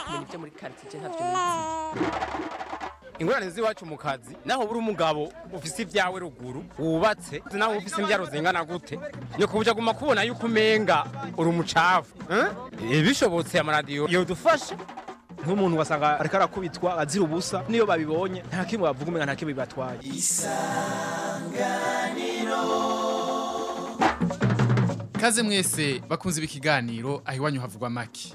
kumenya ibyo muri ntavyo nizi ingorane z'iwacu mu kazi. Naho buri umugabo ufise ibyawe ruguru wubatse. Naho ufise imbyaro zingana gute. Ni kubuja guma kubona yuko umenga uri umucafu. Eh? bishobotse amaradiyo yodufasha. Nk'umuntu wasanga ariko arakubitwa azira ubusa. Niyo babibonye nta kimwe bavuga umenga nta kimwe bibatwaye. Kaze mwese bakunze ibi kiganiro aho iwanyu havugwa maki.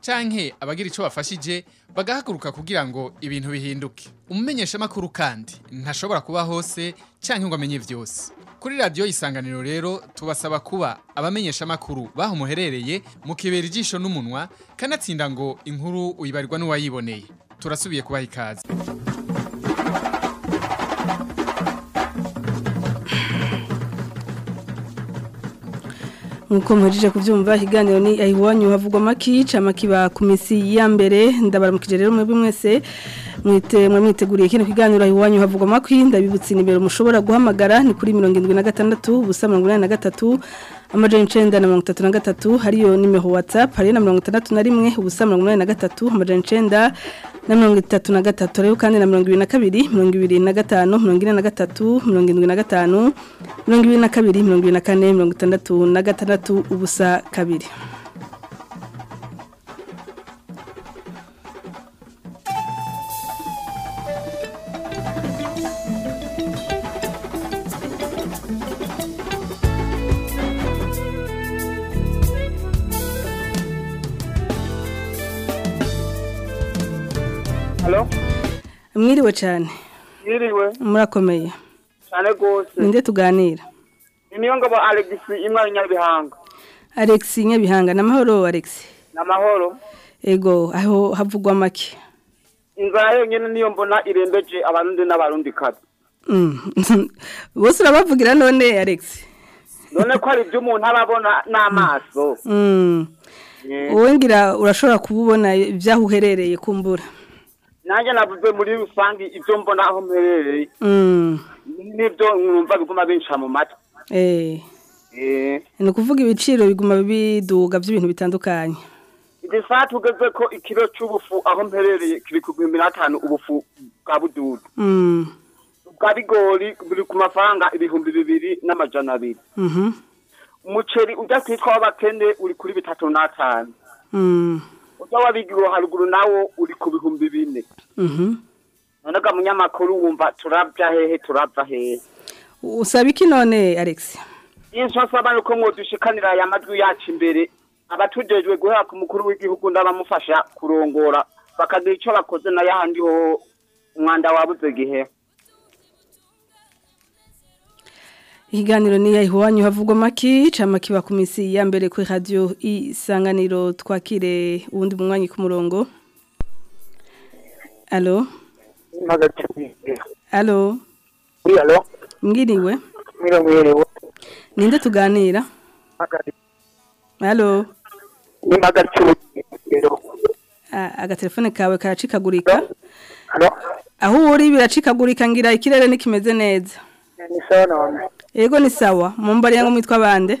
canke abagira ico bafashije bagahaguruka kugira ngo ibintu bihinduke. Umumenyeshamakuru kandi ntashobora kuba hose canke ngo amenye vyose. Kuri radiyo isanganiro rero tubasaba kuba abamenyeshamakuru baho muherereye mukibera ijisho n'umunwa kanatsinda ngo inkuru uyibarirwa n'uwayiboneye. Turasubiye kubaha ikaze. Nk'uko muhejeje kubyumva ikiganiro ni ahiwanyu havugwa maki cama kiba ku misi ya mbere. Ndabaramukije rero mwebwe mwese. Mwite mwe mwiteguriye kino kiganiro. Ahiwanyu havugwa maki ndabibutse nimero mushobora guhamagara ni kuri 76 ubusa 83 amajana icenda na mirongo itatu na gatatu hariyo nimero whatsapp hariyo na mirongo itandatu na rimwe ubusa mirongo inani na gatatu amajana icenda na mirongo itatu na gatatu hariyo kandi na mirongo ibiri na kabiri mirongo ibiri na gatanu mirongo ine na gatatu mirongo indwi na gatanu mirongo ibiri na kabiri mirongo ibiri na kane mirongo itandatu na gatandatu ubusa kabiri. Mwiriwe cyane Yiriwe murakomeye cyane gose. ninde tuganira Ni niyo ngabo Alex imwe nyabihanga. Alex Nyabihanga namahoro Alex Namahoro. ego aho havugwa make Inzara yonyene niyo mbona irembeje abarundi n'abarundi kazi. Mm. bose urabavugira none Alex None ko ari byo umuntu arabona n'amaso. Mm. Wowe ngira urashobora kububona ibyaho uherereye kumbura Nanjye navuze muri rusangi ibyo mbona aho mperereye. Mm. Nibyo numva biguma benshi mu matwi. Eh. Eh. ni ukuvuga ibiciro biguma biduga by'ibintu bitandukanye Iki saa tugeze ko ikiro c'ubufu aho mperereye kiri ku bihumbi n'atanu ubufu bwa bududu. Mm. Bwa bigori buri ku mafaranga ibihumbi bibiri n'amajana abiri. Mhm. umuceri ujya kwitwa w'abakene uri kuri bitatu n'atanu Mm. Ujya wabigiro haruguru nawo uri ku bihumbi bine. Mhm. none ga munyamakuru wumva turabya hehe turabva hehe. Usaba iki none Alex? Inso nsaba nuko mwodushikanira aya majwi yacu imbere. Abatujejwe guhera ku mukuru w'igihugu n'abamufasha kurongora. Bakagira icyo bakoze na yahandi ho umwanda wabuze gihe. Ikiganiro ni iwanyu havugwa maki cama kiba ku misi ya mbere kuri radio isanganiro twakire uwundi munywanyi ku murongo. Allo? Allo? Alo mbwiriwe. Mirongo yerewe ninde tuganira? Allo? N'impagarikiwe A- agatelefone kawe karacikagurika. Alo aho uri biracikagurika ngira ikirere nikimeze neza. Ni sawa none Ego ni sawa. Mumbariye ngo mwitwa bande.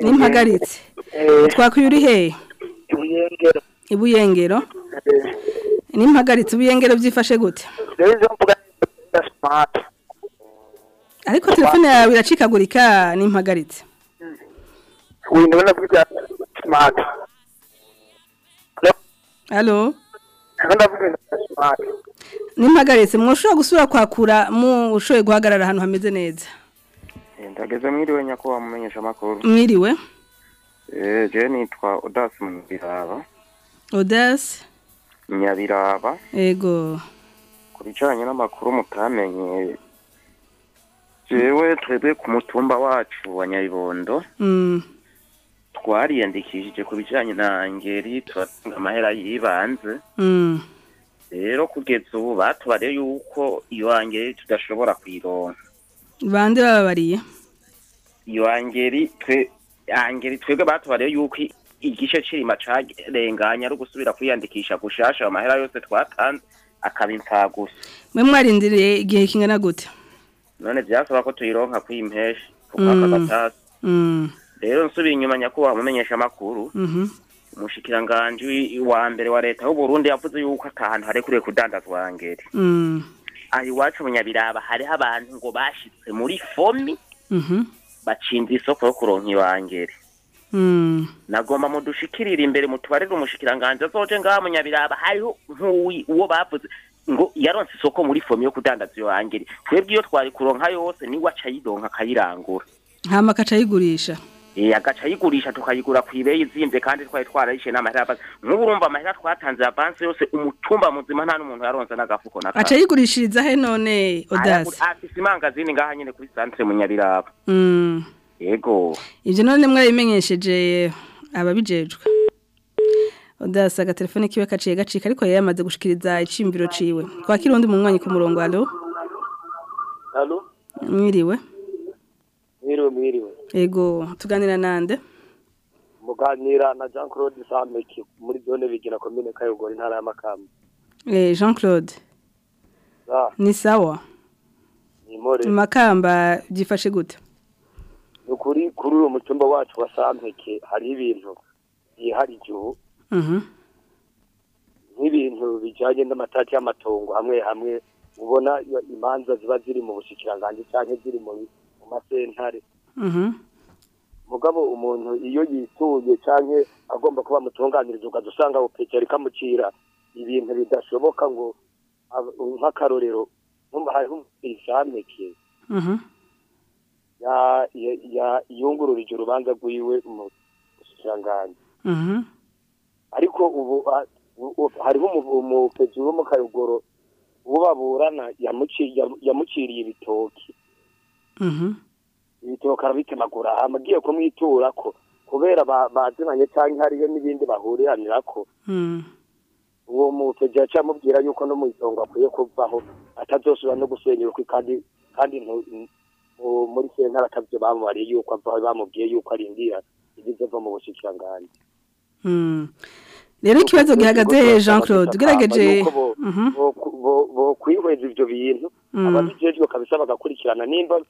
Nimpagaritse. Twakwiye uri he? Ibuyengero. Ibuyengero. Nimpagaritse. Ibuyengero byifashe gute? Ariko telefone yawe iracikagurika. Nimpagaritse. Windu ndavuga Allo ndavuga smart nimpagaritse mwoshobora gusura kwakura mu ushoboye guhagarara ahantu hameze neza. Ndageze mwiriwe nyakubahwa mumenyesha amakuru. Mwiriwe? Eh je nitwa Odas Munyabiraba Audace Nyabiraba. Ego. Ku bijanye n'amakuru mutamenye jewe twebwe ku mutumba wacu wa Nyabibondo mm. Twariyandikishije ku bijanye na ngeri turatanga amahera yibanze. Mm. Rero kugeza ubu batubariye yuko iyo angeri tudashobora kuyironka bande bababariye? Iyo twe angeri twebwe batubariye yuko igice cirima carenganye ari ugusubira kwiyandikisha gushasha amahera yose twatanze akaba impfagusa mwe mwarindiriye igihe kingana gute? None vyasaba ko tuyironka kw'impesha kukwaka Mm. gatasi Mm, rero nsubiye inyuma nyakubahwa mumenyesha amakuru mhm. umushikiranganji wi- wa mbere wa leta y'uburundi yavuze yuko atahantu harekuriye kudandazwa angeri Mm, aha iwacu mu nyabiraba hariho abantu ngo bashitse muri fomi mhm. bacinze isoko yo kuronka iyo angeri Mm, nagomba mudushikirire imbere mutubarire umushikiranganji azoje ngaha mu nyabiraba hariho nk'uwi uwo bavuze ngo yaronse isoko muri fomi yo kudandaza iyo angeri twebwe iyo twari kuronka yose ni we aca ayironka akayirangura. Hama akaca ayigurisha. Eh, agaca ayigurisha tukayigura ku ibeyi izimvye kandi twari twarayishe n'amahera avanse nk'ubu urumva amahera twatanze avanse yose umutumba muzima nta n'umuntu yaronse n'agafuko na aca ayigurishiriza he none odasi afise imangazini ngaha nyene kuri santre mu nyabiraba Mm, yego ivyo none mwarabimenyesheje ababijejwe odasi agatelefone kiwe kaciye gacika ariko yari yamaze gushikiriza icimbiro ciwe twakira undi munywanyi ku murongo alo Halo, mwiriwe mwiriwe mwiriwe. Ego tuganira nande? Muganira na Jean Claude Sameki muri zone bigira komine Kayogori ntara ya Makamba. eh, Jean Claude Ah, ni sawa? Ni makamba byifashe gute? Nukuri kuri uwo mutumba wacu wa Sameki hari ibintu yihari igihu Mhm. nk'ibintu bijanye n'amatati y'amatongo hamwe hamwe ubona imanza ziba ziri mu bushikiranganje canke ziri mu masentare. Mugabo umuntu iyo yituye canke agomba kuba mutunganiriza ukaza usanga upekera ikamucira ibintu bidashoboka ngo nk'akarorero hariho isameke Mhm. ya ya- ya- yungururije urubanza rwiwe mu bushikiranganje Mhm. ariko ubu hariho umu- umupeki wo mu kayogoro uwo baburana yamuci- yamu- yamuciriye ibitoki. Ibitoki arabitemagura hama agiye kumwiturako kubera ba- bazinanye canke hariyo n'ibindi bahuriranirako Mm. uwo mupeki yaciye amubwira yuko no mu itongo akwiye kuvaho atazosubira no gusenya urukwi kandi kandi muri sentare atavyo bamubariye yuko avaho bamubwiye yuko arindira ibizova mu bushikiranganje Mm. rero ikibazo gihagaze Jean Claude ugerageje Mhm. bokwihweza ivyo bintu Mm. ababijejwe kabisa bagakurikirana nimba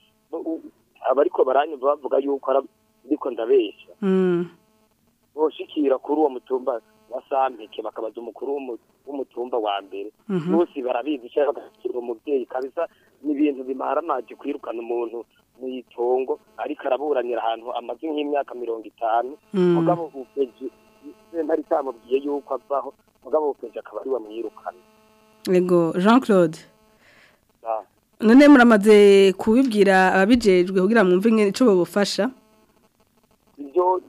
abariko baranyumva bavuga yuko ara- ndiko ndabesha Mm. boshikira kuri uwo mutumba wa sampeke bakabaza umukuru w'umu- w'umutumba wa mbere Mhm. bose barabizi cyangwa bagashyira umubyeyi kabisa n'ibintu bimara amazi kwirukana umuntu mu itongo ariko araburanira ahantu amaze nk'imyaka mirongo itanu Mm. mugabo upeji sentare itamubwiye yuko avaho mugabo upeji akaba ari wamwirukana Ego Jean Claude Ah. None muramaze kubibwira ababijejwe kugira mwumve ingene ico babufasha ibyo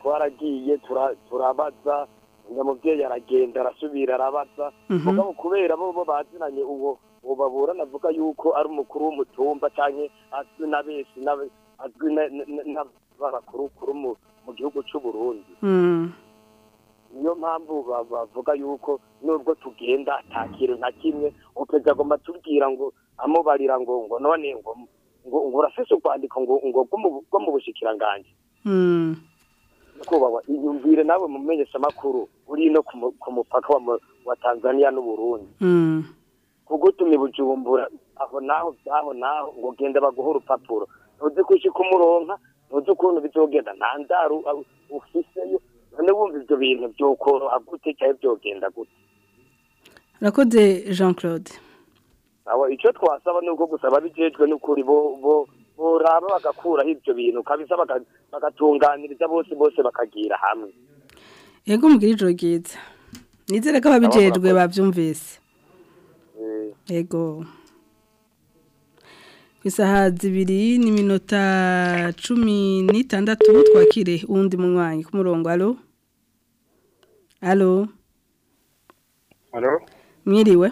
twaragiye tura- turabaza nyamubyeyi aragenda arasubira arabaza Mhm. mugabo kubera bo bazinanye uwo uwo baburana avuga yuko ari umukuru w'umutumba canke azwi na benshi n'abakuru kuru mu gihugu c'u Burundi Mm. Niyo mpamvu ba- bavuga yuko nubwo tugenda ata kintu na kimwe upeza agomba tubwira ngo amubarira ngo ngo none ngo ngo ngo urafise urwandiko ngo ngo rwo mu- rwo mu bushikiranganje Mm. kubahwa iyumvire nawe mu menyeshamakuru uri no ku mu- ku mupaka wa Tanzania n'Uburundi Mm. kugutuma Bujumbura aho naho aho naho ngo genda baguha urupapuro ntuzi ko ushika umuronka ntuzi ukuntu bizogenda nta ndaru ufiseyo none wumva ivyo bintu vyokoroha gute cyangwa vyogenda gute. Rakoze Jean Claude aho icyo twasaba ni uko gusaba bijejwe n'ukuri bo bo boraba bagakuraho ivyo bintu kabisa baga- bagatunganiriza bose bose bakagira hamwe. Ego mugira ijoro ryiza. Nizere ko ababijejwe bavyumvise Eh, Ego Isaha zibiri n'iminota cumi n'itandatu twakire uwundi munywanyi ku murongo alo? Alo? Mwiriwe?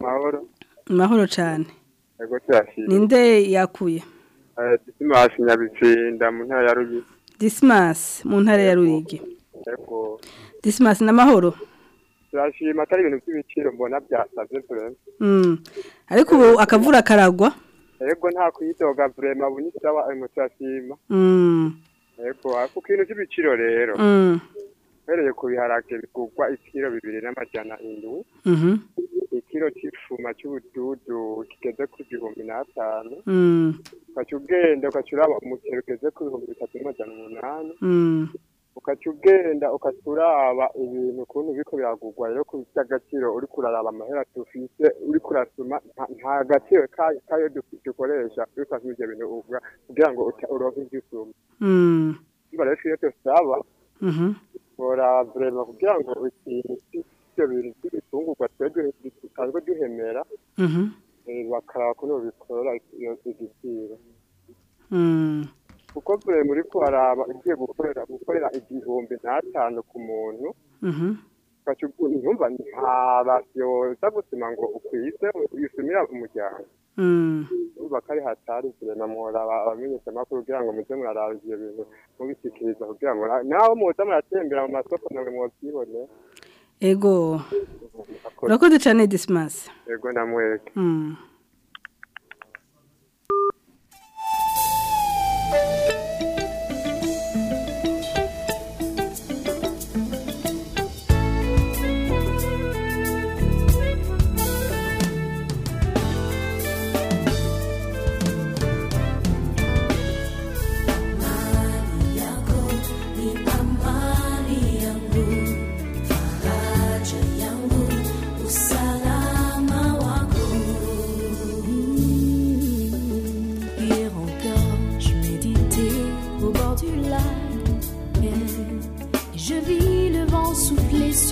Mahoro. mahoro cyane ninde yakuye? Eh, Disimasi Nyabitsinda mu ntara ya Ruyigi. Dismas mu ntara ya Rurigi Ego. Dismas n'amahoro turashima atari ibintu by'ibiciro mbona byasabye turema Mm. ariko ubu akavura karagwa. Yego nta ubu ni sawa arimo turashima Mm. yego ku kintu cy'ibiciro rero Mm. uhereye ku biharage bigurwa ikiro bibiri n'amajana indwi Mhm. ikiro c'ifuma c'ubududu kigeze ku gihumbi n'atanu Mm. ukaca ugenda ukaca uraba umuceri ugeze ku bihumbi bitatu n'amajana umunani Mm. Ukaca ugenda ukaca uraba ibintu ukuntu biriko biragurwa rero ku by'agaciro uriko uraraba amahera dufise uriko urasoma nta- gaciro kayo kayo du- dukoresha uriko urasoma ivyo bintu ugura kugira ngo uronke ivyo usuma Mm. umva rero iyo dusaba bora vrema kugira ngo ikintu c'ivyo bintu by'ibitungurwa twebwe dusanzwe duhemera Mhm. eh, bakaraba ukuntu bikora iyo igiciro Mm. Kuko vrema uriko uraraba ugiye gukorera gukorera igihumbi n'atanu ku muntu Mhm. numva nta basyoza gusima ngo ukwize uyisumira umuryango Mm. numva ko ari hatari kurema muhora abamenyesha amakuru kugira ngo muze muraraba ivyo bintu mubishikiriza kugira ngo na- naho muza muratembera mu masoko namwe mwovyibone Ego. Urakoze cyane Dismas. yego namweke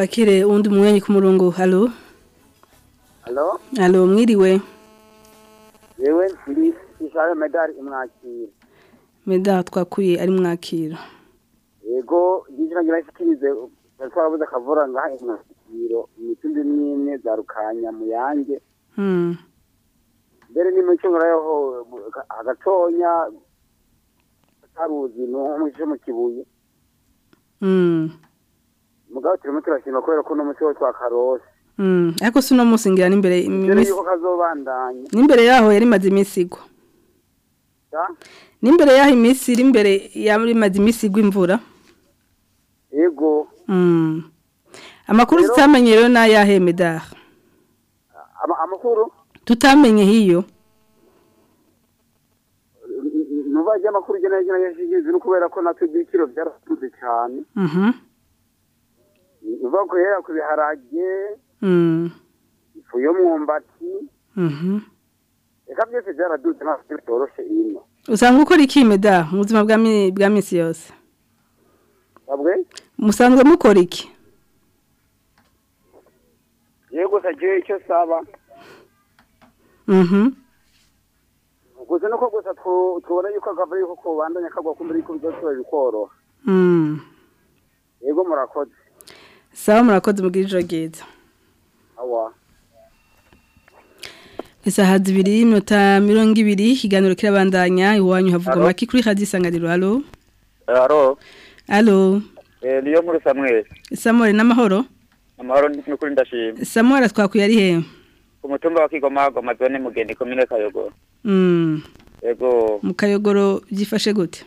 Twakire undi mwenye ku murongo. Halo. Halo, Halo mwiriwe. yewe ndi ishayo medali imwakira. Meda twakuye ari mwakira. Yego, gijira ngira ishikirize twarabuze akavura ngaha imwakiro imitundi n'imwe za rukanya mu yange. Mm. Mbere ni mu cyungura yoho agatonya no mu cyo mu kibuye. Mm. Mugabo turimo turashima kubera ko no musi wo twakarose. Mm. Ariko sino musi ngira n'imbere n'imbere yaho yari maze imisi igwa. N'imbere yaho imisi iri imbere yari maze imisi igwa imvura. Yego, Mm. Amakuru tutamenye rero n'ayahe Meda. ama- amakuru Tutamenye hiyo. ajya amakuru ugena yagena yashyikirizwa no kubera ko natwe byaratuze cyane. Mhm. Ko yera ku biharage, Mm. ifu y'umwumbati, Mhm. reka byose byaraduze ntabwo bitoroshye ino. Usanga ukora iki Meda mu buzima bwa mi- bwa misi yose? Musanzwe mukora iki? Yego sagiye icyo saba. Mhm. Gusa nuko gusa tu- tubona yuko akava yuko kubandanya kagwa kumva yuko bizosubira bikoroha. Mm. Yego murakoze. Sawa murakoze mugira ijoro ryiza. Isaha zibiri minota mirongo ibiri ikiganiro kirabandanya iwanyu havugwa Alo? make kuri radiyo isanganiro halo Haro, halo eh, niyo nkuru Samuel. Samuel n'amahoro Amahoro ndi kuri ndashima. Samuel twakuye ari he Ku mutumba wa Kigoma Goma zone mugende komine Kayogoro. Mm. Yego, mu kayogoro byifashe gute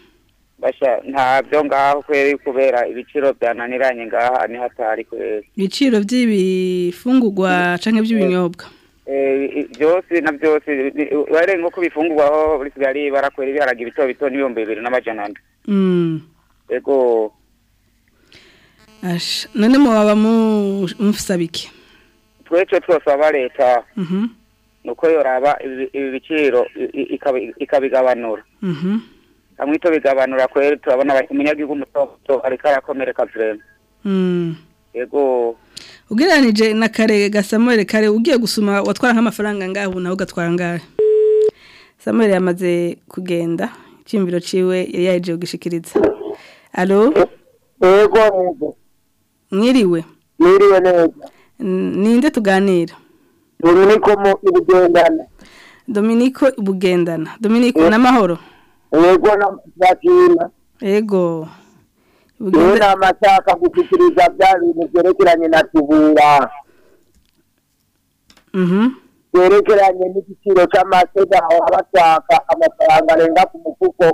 ntabyo ngaho kweri kubera ibiciro byananiranye ngaha ni hatari kweri. ibiciro by'ibifungurwa canke by'ibinyobwa Eh, byose na byose ware nko kubifungurwaho bisigaye barakwera ibiharage bito bito n'ibihumbi bibiri n'amajana ane. Mm. Yego, Asha none mwaba mu mufisaba iki twece twosaba leta Mhm. nuko yoraba ibi biciro ikabigabanura. Hamwe bigabanura kweri turabona umunyagihugu muto ariko arakomereka vrema Mm. yego. Ugereranije na kare ga Samuel kare ugiye gusuma watwara nk'amafaranga ngaho ubu nawe ugatwara ngahe? Samuel yamaze kugenda icyumviro ciwe yari yaje kugishikiriza Allo Yego yego. mwiriwe? Mwiriwe neza. Ninde tuganira? Dominico mu ibugendana. Dominico bugendana. Dominico namahoro Yego bakina. Yego Yewe namashaka gushikiriza bya bintu byerekeranye na tubura. Mhm. Byerekeranye n'igiciro cy'amasega aho bashaka amafaranga arenga ku mufuko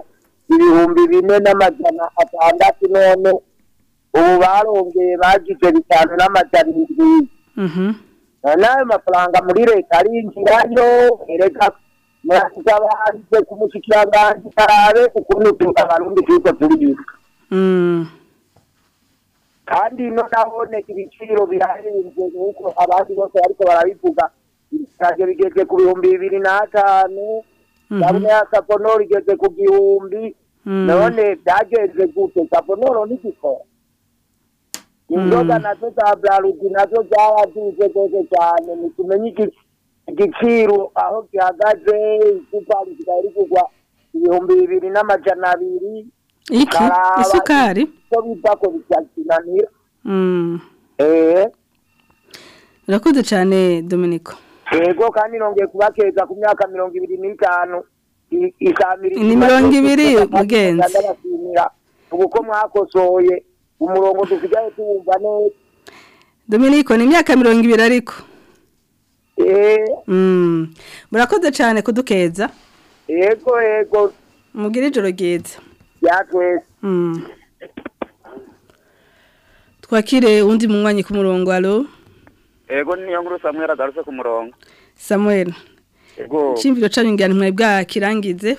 ibihumbi bine n'amajana atandatu none. Ubu barongeye bagize bitanu n'amajana indwi Mhm. N'ayo mafaranga muri leta arinjirayo ereka murasaba ku mushikiranganji arabe ukuntu tu- abarundi turiko turiga Mm kandi no nabone ibiciro birahenze nuko abandi bose ariko barabivuga. Ibisage bigeze ku bihumbi bibiri n'atanu Mhm. sabune ya saponoro igeze ku gihumbi Mm. none byagenze gute. Saponoro ntigikora inzoga na zo za brarudi na zo zaraduze rwose cyane. Nitumenye iki- igiciro aho gihagaze isukari kigali kugwa. Ibihumbi bibiri n'amajana abiri. Isukari? icyo bita ko bitakinanira Mm. Eh? Urakoze cyane Dominico. Yego kandi nongeye kubakeza ku myaka mirongo ibiri n'itanu. Ni mirongo ibiri, mugenzi. ubu ko mwakosoye umurongo dusigaye tuwumva neza. Dominico ni imyaka mirongo ibiri ariko Murakoze cyane kudukeza. Yego yego. Mugire ijoro ryiza. Yatwese Mm. Twakire undi munywanyi ku murongo alo yego niyo nkuru samwera agarutse ku murongo. Samuel. Yego. Chimviro canyu ngana mwe bwakirangize.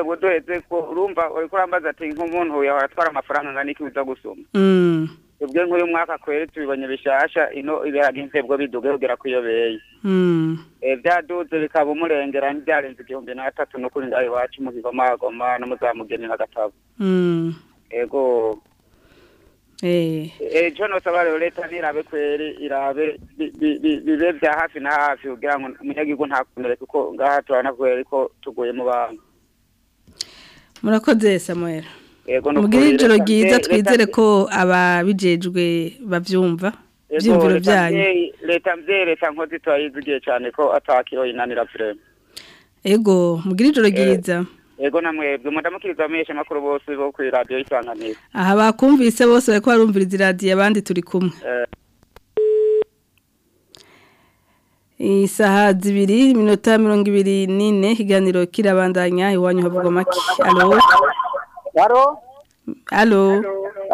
Ubwo duheze ko urumva uriko urambaza ati nk'umuntu yahora atwara amafaranga angana iki uza gusoma? Mm. Ubwe nk'uyu mwaka kweri tubibonye bishasha ino ibihaga impfebwo biduge kugera ku iyo beye Mm Eh, byaduze bikaba umurengera ntibyarenze igihumbi n'atatu n'ukuri ngaho iwacu mu kigomagoma no muzamugeni n'agatabo Mm ego. Eh. Ejo nosaba rero leta nirabe kweri irabe bi- bi- bi- bibe bya hafi na hafi kugira ngo umunyagihugu ntakunere kuko ngaha turabona kweri ko tuguye mu bantu. Murakoze Samuel. Ijoro ryiza twizere ko ababijejwe vyumviro leta byanyu leta mvyeyi leta nkozi turayizigiye cane ko atakiho inanira vrema Ego mugire ijoro ryiza. ego namwebwe mundamukiriza abamenyesha makuru bose bo kuri radiyo y'isanganiro aha bakumvise bose bariko barumviriza iradiyo abandi turi kumwe. Eh, isaha zibiri minota mirongo ibiri n'ine ikiganiro kirabandanya iwanyu havugwa make. Alo. Aro? alo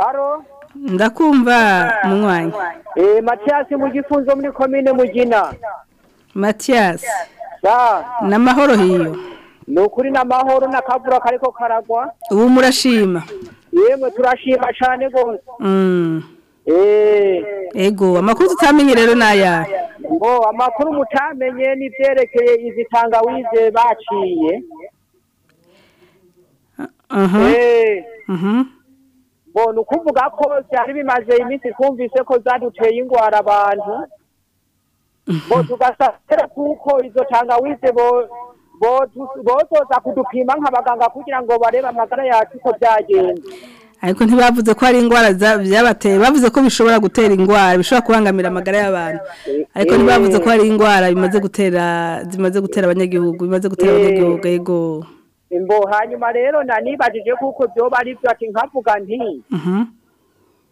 Aro? ndakumva munywanyi Eh Mathias mu gifunzo muri commune Mugina. matiyasi Da. n'amahoro hiyo Ni ukuri n'amahoro n'akavura kariko karagwa. ubu murashima Yemwe turashima cane gose. Mm. Eh. ego amakuru tutamenye rero n'aya Ngo amakuru mutamenye n'ivyerekeye izi tangawize baciye. Eh. Bo nukuvuga ko byari bimaze iminsi twumvise ko zaduteye ingwara abantu. Bo tugasabira kuko izo tangawize bo bo bozoza kudupima nk'abaganga kugira ngo barebe amagara yacu ko byagenze. ariko ntibavuze ko hari indwara byabateye bavuze ko bishobora gutera indwara bishobora kubangamira amagara y'abantu ariko ntibavuze ko hari indwara bimaze gutera zimaze gutera abanyagihugu bimaze gutera Eh. abanyagihugu ego Imbo hanyuma rero nanibajije kuko byoba ari byo ati nkavuga nti mhm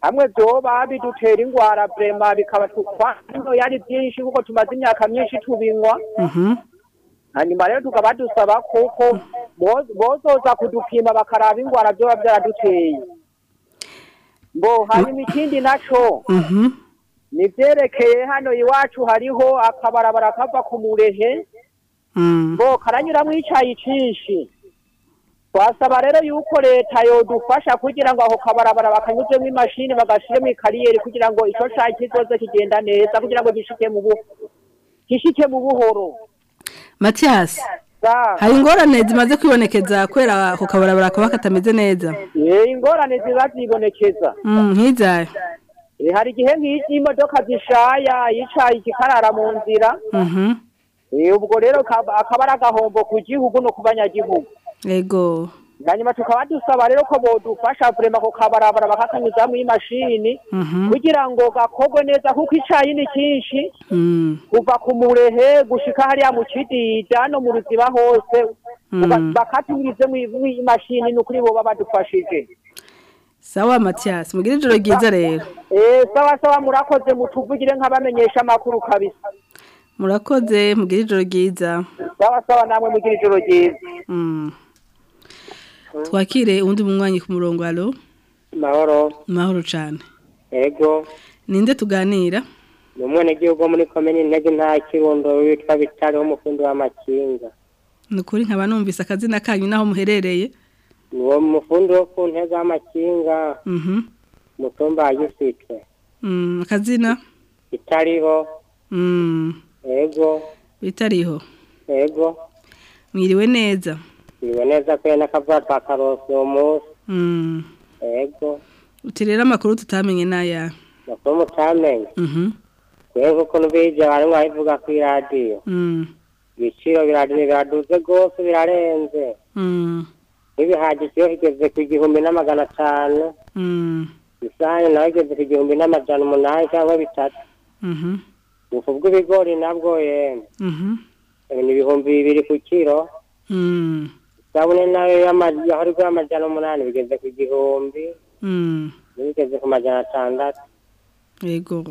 hamwe byoba bidutera ingwara vrema bikaba twano yari byinshi kuko tumaze imyaka myinshi tubinywa. Mhm hanyuma rero tukaba dusaba kuko bo- bozoza kudupima bakaraba ingwara byoba byaraduteye. Mbo hanyuma ikindi naco. Mhm ni vyerekeye hano iwacu hariho akabarabara kava ku murehe. Mm. Ngo karanyuramwo icayi cinshi. Twasaba rero yuko leta yodufasha kugira ngo aho kabarabara bakanyuzemo imashini bagashiremo ikariyeri kugira ngo ico cayi kizoze kigenda neza kugira ngo gishike mu gishike mu buhoro. Matiyasi hari ingorane zimaze kwibonekeza kubera ku kabarabara kaba katameze neza? Eh, ingorane ziba zibonekeza. Mm, nk'izayo. Eh, hari igihe nk'iki imodoka zishaya yicaye ikikarara mu nzira. Mhm. Eh, ubwo rero kaba- akaba ari agahombo ku gihugu no ku banyagihugu. Ego. hanyuma tukaba dusaba rero ko bodufasha vrema ku kabarabara bakakanyuzamo imashini Mhm. kugira ngo gakorwe neza kuko icayi ni cyinshi Mm. kuva ku murehe gushika hariya mu kidida no mu ruziba hose Mm. bakaturize mu imashini ni ukuri boba badufashije Sawa Mathias, mugire ijoro ryiza rero. Eh, sawa sawa murakoze mutuvugire nk'abamenyesha amakuru kabisa Murakoze mugire ijoro ryiza. sawa sawa namwe mugire ijoro ryiza Mm. Twakire undi munywanyi ku murongo alo. mahoro Mahoro cyane. ego Ninde tuganira? ni umwenegihugu muri komini ntege nta kirundo witwa bitari w'umufundi w'amakinga Nukuri nkaba numvise akazina kanyu naho muherereye. ni uwo mufundi wo ku ntege w'amakinga Mhm. mutumba wa gisitwe Mm, akazina? bitariho Mm. ego Bitariho. ego Mwiriwe neza. Neza ko n'akavuga twa karosi uwo munsi Mm. ego Uti rero amakuru tutamenye naya. makuru mutamenye Mhm. twebwe ukuntu bije barimo babivuga ku iradiyo Mm. ibiciro biraduze rwose birarenze Mm. n'ibihagije iyo igeze ku igihumbi n'amagana atanu isahani nawe igeze ku igihumbi n'amajana umunani cyangwa bitatu Mhm. ubufu bw'ibigori nabwo yemwe Mhm. ni ibihumbi bibiri ku kiro. Isabune na yo yahora igura amajana umunani bigeze ku gihumbi Mm. bigeze ku majana atandatu Ego.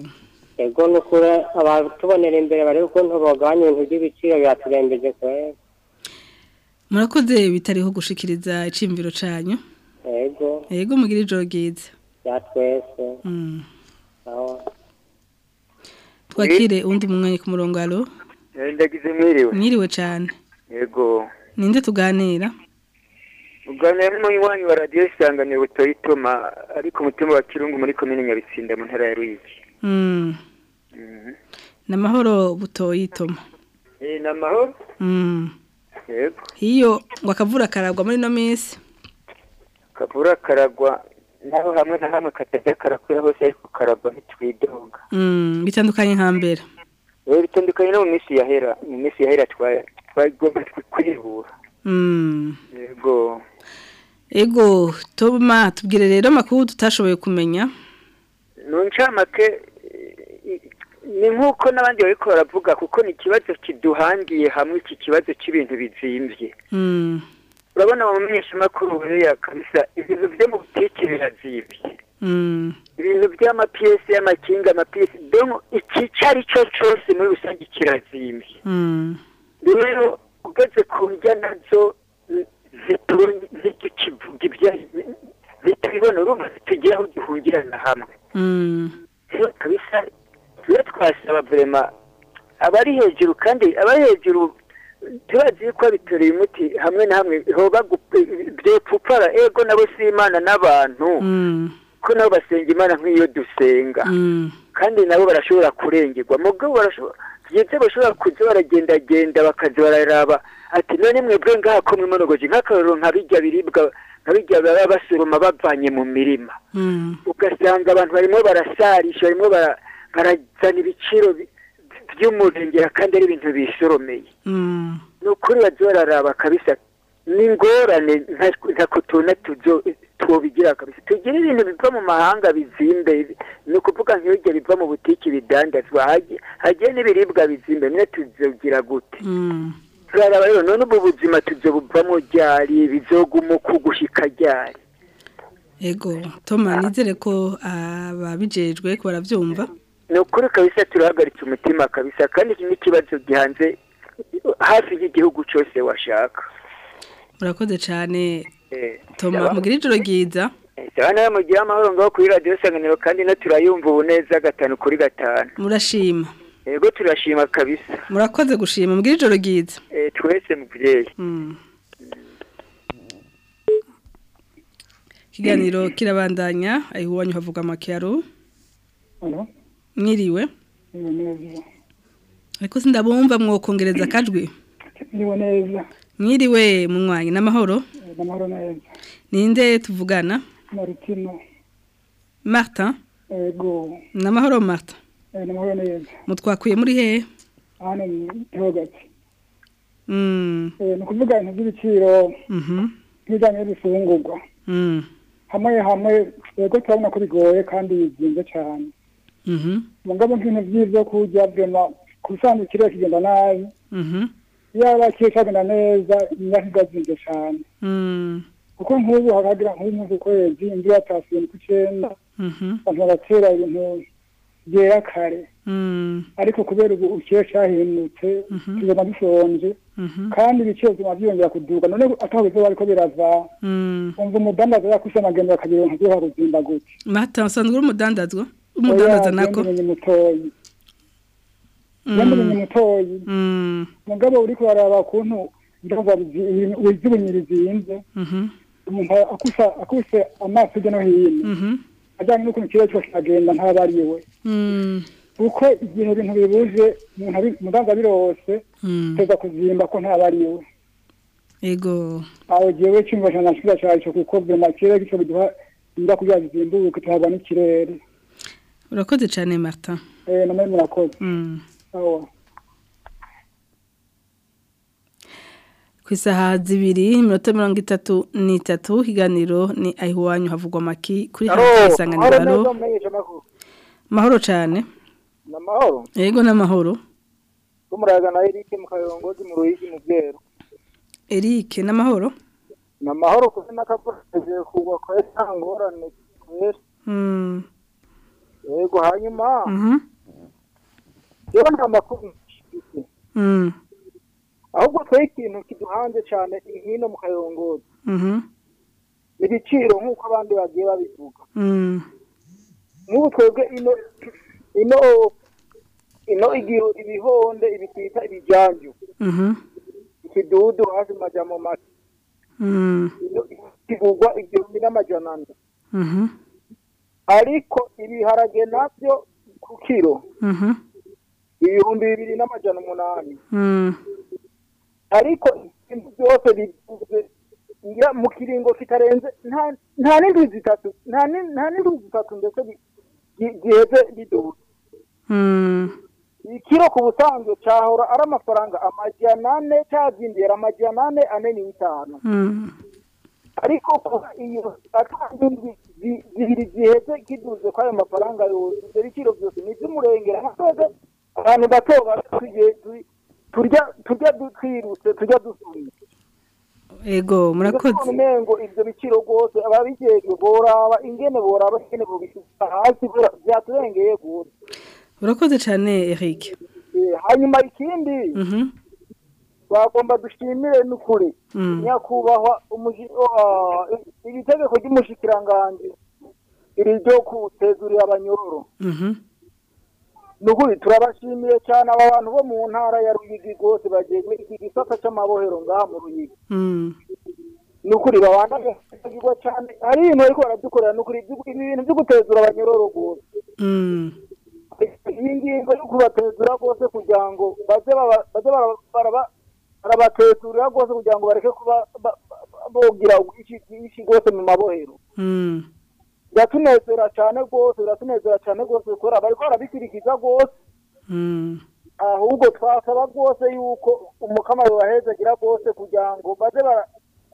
ego ni ukuri abatubonera imbere barebe ukuntu bogabanya ibintu by'ibiciro biraturembeje kwera Murakoze bitariho gushikiriza icimviro canyu. ego Ego mugire ijoro ryiza. bya twese Mm. aho Twakire undi munywanyi ku murongo alo. mwiriwe Mwiriwe cyane. yego Ninde tuganira? uganira n'umunywanyi wa radiyo isanganiro butoyi itoma ariko umutima wa kirungu muri komine nyabitsinda mu ntara ya ruyigi Mm. Namahoro butoyitoma. Eh, ni amahoro Mm. yego Iyo ngo akavura karagwa muri no minsi. kavura karagwa naho hamwe na hamwe katajya karakwira hose ariko karagwa ntitwidoga Mm. Bitandukanye nkambere. rero bitandukanye no mu minsi yahera mu minsi yahera twa- twagomba kwihura Mm. yego Ego Toma tubwire rero amakuru tutashoboye kumenya. mu ncamake eh, ni nk'uko n'abandi bariko baravuga kuko ni ikibazo kiduhangiye hamwe iki kibazo cy'ibintu bizimvye Mm. urabona mu menyeshamakuru buriya kabisa ibintu byo mu butike birazimvye Mm. ibintu by'amapiyesi y'amakinga amapiyesi donc ikico ari cyo cyose muri rusange kirazimvye Mm. Rero ugeze ku ndya na zo zitukivuga ibya zitubibona urumva zitugira aho duhungirana hamwe rero kabisa rero twasaba vrema abari hejuru kandi abari hejuru tubazi ko bitoreye umuti hamwe na hamwe hoba byepfupara ego nabo si imana n'abantu ko nabo basenga imana nk'iyo dusenga kandi nabo barashobora kurengerwa mugabo barashobora byiza bashobora kuza baragendagenda bakaza bararaba ati none mwebwe ngaha ko mwimonogoje nk'akarorero nka bijya biribwa nka bijya baba basoroma bavanye mu mirima Mm. ugasanga abantu barimo barasarisha barimo bara- barazana ibiciro bi- by'umurengera kandi ari ibintu bisoromeye Mm. ni ukuri baza bararaba kabisa ni ingorane nta- tubona tuzo twobigira kabisa tugira ibintu biva mu mahanga bizimbe. Ni ukuvuga nk'ibyo biva mu butiki bidandazwa. Hagi- hagiye n'ibiribwa bizimbe. Nyine tuzogira gute? Mm. turaraba rero none ubu buzima tuzobuvamo ryari? Bizoguma uku gushika ryari? Ego Toma nizere ko ababijejwe ko baravyumva. ni ukuri kabisa turahagaritse umutima kabisa kandi iki ni ikibazo gihanze hafi y'igihugu cyose washaka. Murakoze cyane Toma sawa. mugire ijoro ryiza. Sawa nawe mugira amahoro ngaho kuri radiyo sanganiro kandi no turayumva ubu neza gatanu kuri gatanu Murashima. yego turashima kabisa Murakoze gushima mugire ijoro ryiza. Eh, twese muvyeyi Mm. Kiganiro kirabandanya ayiwanyu havuga makaro. Mwiriwe. Ariko sindabumva mwokongereza kajwi. ni we neza mwiriwe munywanyi n'amahoro? N'amahoro neza ninde tuvugana? Marutino martin ego. N'amahoro martin eh, n'amahoro neza mutwakuye muri hehe hano mu Mm, Eh, ni ukuvuga ibintu by'ibiciro mhm, nk'ibijyanye n'ibifungurwa. Mm, hamwe hamwe. Yego turabona ko bigoye kandi bizinze cyane mhm, mugabo nk'ibintu by'ibyo kurya vyema ku bisanzwe ikirere kigenda nabi. Mhm, yaba cyagenda neza imyaka igazinze cyane mm, kuko nk'ubu haragira nk'umunsi ukwezi imvura yatasiye ku icenda mhm, abantu bagatera ibintu byera kare. Mm, ariko kubera ubu ikirere cyahindutse tugenda dushonje mhm, kandi ibiciro bituma byiyongera kuduga. None ataho bizoba ariko birava. Mm. umva umudandaza yakuse amagendo bakagira ibintu kuzimba gute martin usanzwe uri umudandazwa umudandaza nako? Mm. genda umenye mutoyi Mm, mugabo uri kuraraba ukuntu ndumva wizibunyiri zinze mhm, umuntu akusa akuse amaso hirya no hino. Mhm, ajyanye n'ukuntu ikirere cyose kiragenda ntaba ari we. Mm, kuko igihe ibintu bibuje umuntu abi- umudandaza birose teza kuzimba ko ntaba ari we. Ego. Aho jewe cyumva cyane nshira cyacu kuko vema ikirere gico biduha inda kugira zizimbuke tuhabwa n'ikirere. Urakoze cyane martin eh namwe murakoze. Mm. Aho ku isaha zibiri iminota mirongo itatu n'itatu ikiganiro ni aho iwanyu havugwa amaki kuri hano isanganiro mahoro cyane ni amahoro yego n'amahoro tumuраga na Eric mu kayongozi mu ruhigi mu bweru. Eric n'amahoro ni amahoro kuko n'akavuze kugwa kwa nta ngorane Mm, yego hanyuma mhm, rero nta makuru mm, ahubwo twe ikintu kiduhanze cyane hino mu kayongozi. Mhm, ibiciro nk'uko abandi bagiye babivuga. Mm, nk'ubu twebwe ino ino ino igihe ibihonde ibi twita ibijanju mhm, ikidudu hasi majamo make mm, kigurwa igihumbi n'amajana ane. Mhm, ariko ibiharage na byo ku kiro. Ibihumbi bibiri n'amajana umunani. Mm, ariko ibintu byose bivuze mu kiringo kitarenze nta n'indwi zitatu nta ni- nta n'indwi zitatu ndetse giheze biduha mm, ikiro ku busanzwe cyahora ari amafaranga amajana ane cyazindera amajana ane ane n'itanu. Mm, ariko kuva iyo zi- zibiri ziheze kiduze ko ayo mafaranga yose ibyo biciro byose ni iby'umurengera. Twebwe abantu bato turya turya twirutse turya dusumye ego murakoze. Ibyo biciro rwose ababijejwe boraba ingene boraba ingene bobisubiza hasi bora- byaturengeye gose. Urakoze cyane eric. Eh, hanyuma ikindi Mhm, bagomba dushimire n'ukuri. Mm. nyakubahwa ah, iri tegeko ry'umushikiranganji iri ryo kutezurira abanyororo mhm, nukuri turabashimiye cyane aba bantu bo mu ntara ya ruyigi rwose bagejwe iki gisata c'amabohero ngaha mu ruyigi. Mm, nukuri babandanye bagirwa cyane. Hari ibintu bariko baradukorera. Nukuri ibyo- ibi bintu byo gutezura abanyororo rwose. Mm, iyi ngingo yo kubatezura rwose kugira ngo baraba- barabatezurira rwose kugira ngo bareke kuba ba- ba- bogira bwinshi rwose mu mabohero. Mm, biratunezera cyane rwose biratunezera cyane rwose kubera bariko barabikurikiza rwose. Mm, ahubwo twasaba rwose yuko umukama yobahezagira rwose kugira ngo baze bara-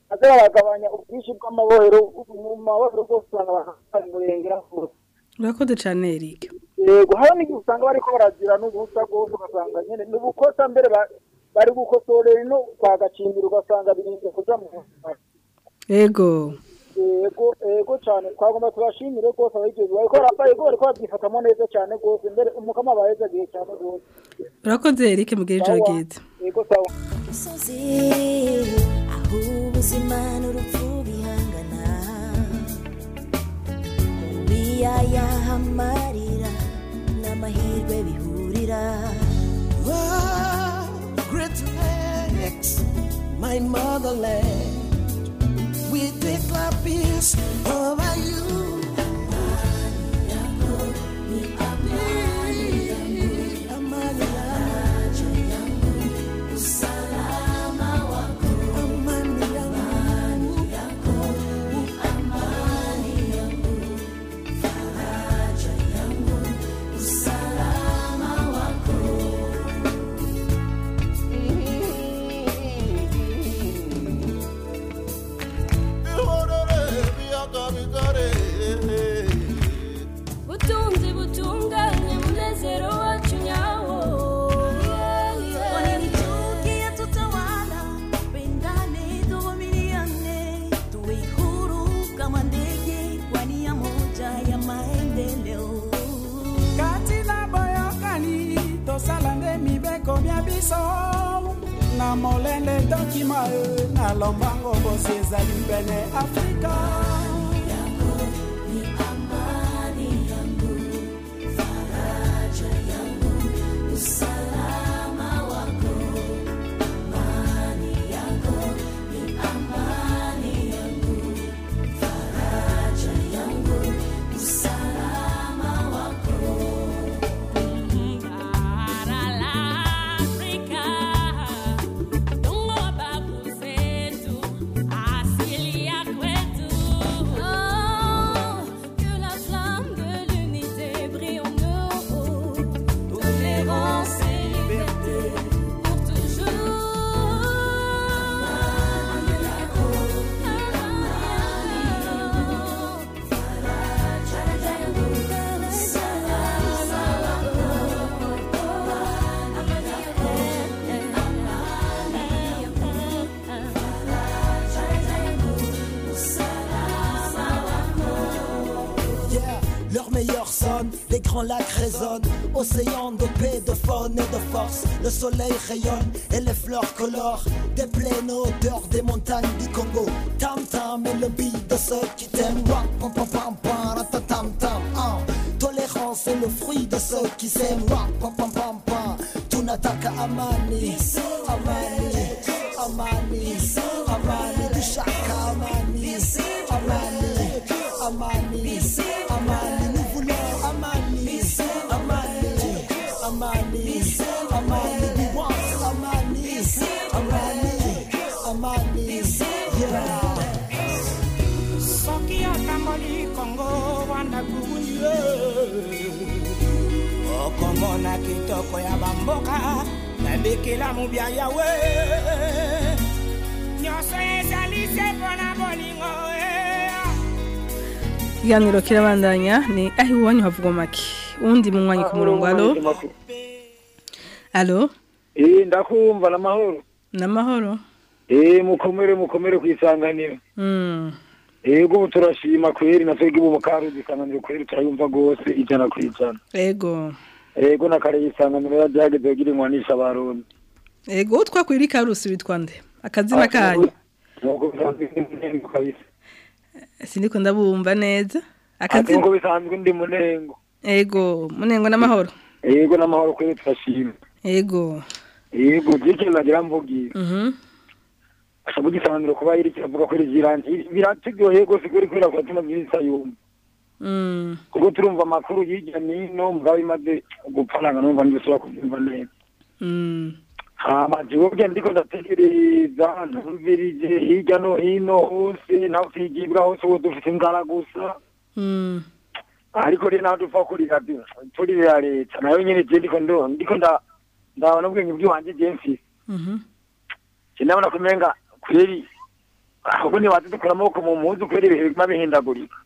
baze baragabanya ubwinshi bw'amabohero mu mabohero rwose usanga bari murengera rwose. Urakoze cyane eric. Yego hari n'igihe usanga bariko baragira n'ubusa rwose ugasanga nyene ni ubukosa mbere ba- bari gukosorera ino kwa gacimbiri ugasanga birinze kuja mu ego yego yego cyane twagomba tubashimire rwose ababigeze bariko bara- bariko bariko babyifatamo neza cyane rwose. Mbere umukama abahezagiye cyane rwose. Urakoze eric mugire ijoro ryiza yego sawa. Imisozi aho ubuzima n'urupfu bihangana. Mu biyaya amarira n'amahirwe bihurira. Oh, great lakes, my motherland. with the clappings of. Biso na molende dokima e na lombango bosi ezali pene afrika sonne, les grands lacs résonnent, océan de paix, de faune et de force. Le soleil rayonne et les fleurs colorent des plaines hauteurs des montagnes du Congo. Tam tam et le beat de ceux qui t'aiment. Pam pam tam. Tolérance est le fruit de ceux qui s'aiment. Wap, pam pam pam pam. Tunataka amani, amani, amani, amani, dushaka amani, amani, amani, amani, voulons amani, okomona kitoko ya bamboka nabekela bya yawe nyonso ezali se mpona bolingo eh. ikiganiro kirabandanya ni aho iwanyu havugwa make undi munywanyi mwanya ku murongo alo alo Eh ndakumva namahoro. n'amahoro Eh mukomere mukomere kwisanganira. Mm. Yego turashima kweri natwe mu mukaruzi isanganiro kweri turayumva gose ijana ku ijana. ego Yego nakare isanganiro yajageze gira inkwanisha abarundi. ego twakwira ikarusi witwa nde akazina kanyu Nuko bisanzwe kabisa. sindiko ndabumva neza akazina nuko bisanzwe ndi munengo. ego munengo n'amahoro Yego namahoro kweri turashima. ego Yego jike nagira mvugira. mhm gisanganiro kuba iri kiravuga kweri jiranje biraturyoheye gose kweri kweri kwatuma byisa yumva. Mm. Kuko turumva amakuru hirya nino mugabo imaze gupfananga numva ndisubira kubyumva neza. Mm. hama jewe bwe ndiko ndatekereza ntumvirije hirya no hino hose naho twigibwa hose uwo dufite inzara gusa Mm. ariko rero naho dupfa kurira byo turira leta na yo nyene je ndiko ndo ndiko nda ndabona ubwenge bw'iwanje je mfise Mhm. ndabona kumenga kweri ahubwo niwaze dukora amaboko mu mpuzu kweri ibihe biguma bihindagurika